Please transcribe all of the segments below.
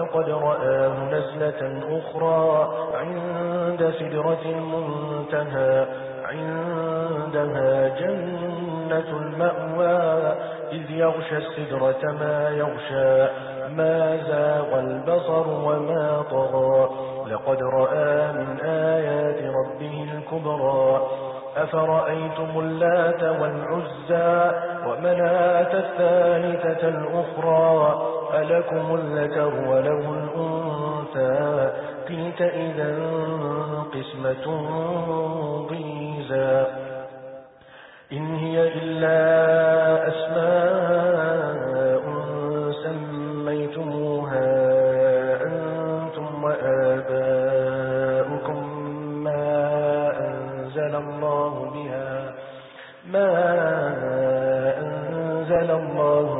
ولقد رآه نزلة أخرى عند سدرة المنتهى عندها جنة المأوى إذ يغشى السدرة ما يغشى ما زاغ البصر وما طغى. لقد رأى من آيات ربه الكبرى أفرأيتم اللات والعزى ومناة الثالثة الأخرى؟ ألكم الذكر وله الأنثى. تلك إذا قسمة ضيزى. إن هي إلا أسماء سميتموها أنتم وآباؤكم ما أنزل الله بها ما أنزل الله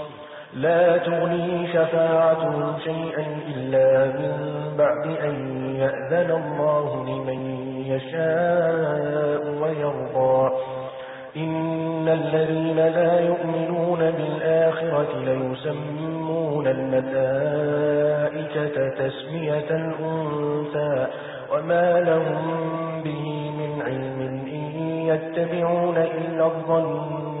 لا تغني شفاعتهم شيئا إلا من بعد أن يأذن الله لمن يشاء ويرضى. إن الذين لا يؤمنون بالآخرة ليسمون الملائكة تسمية الأنثى وما لهم به من علم إن يتبعون إلا الظن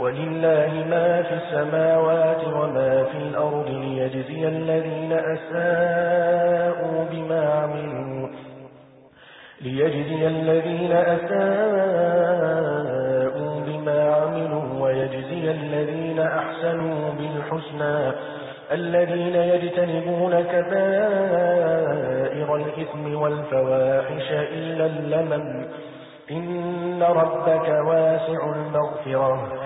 ولله ما في السماوات وما في الأرض ليجزي الذين أساءوا بما عملوا ليجزي الذين أساءوا بما عملوا ويجزي الذين أحسنوا بالحسنى الذين يجتنبون كبائر الإثم والفواحش إلا اللمن إن ربك واسع المغفرة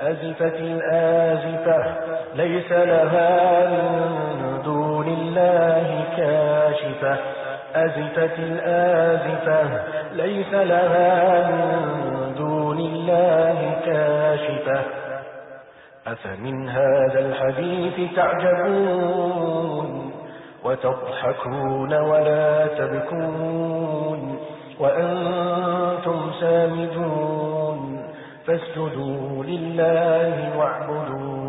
أزفت الآزفة ليس لها من دون الله كاشفة. أزفت الآزفة ليس لها من دون الله كاشفة. أفمن هذا الحديث تعجبون وتضحكون ولا تبكون وأنتم سامدون. فاسجدوا لله واعبدوا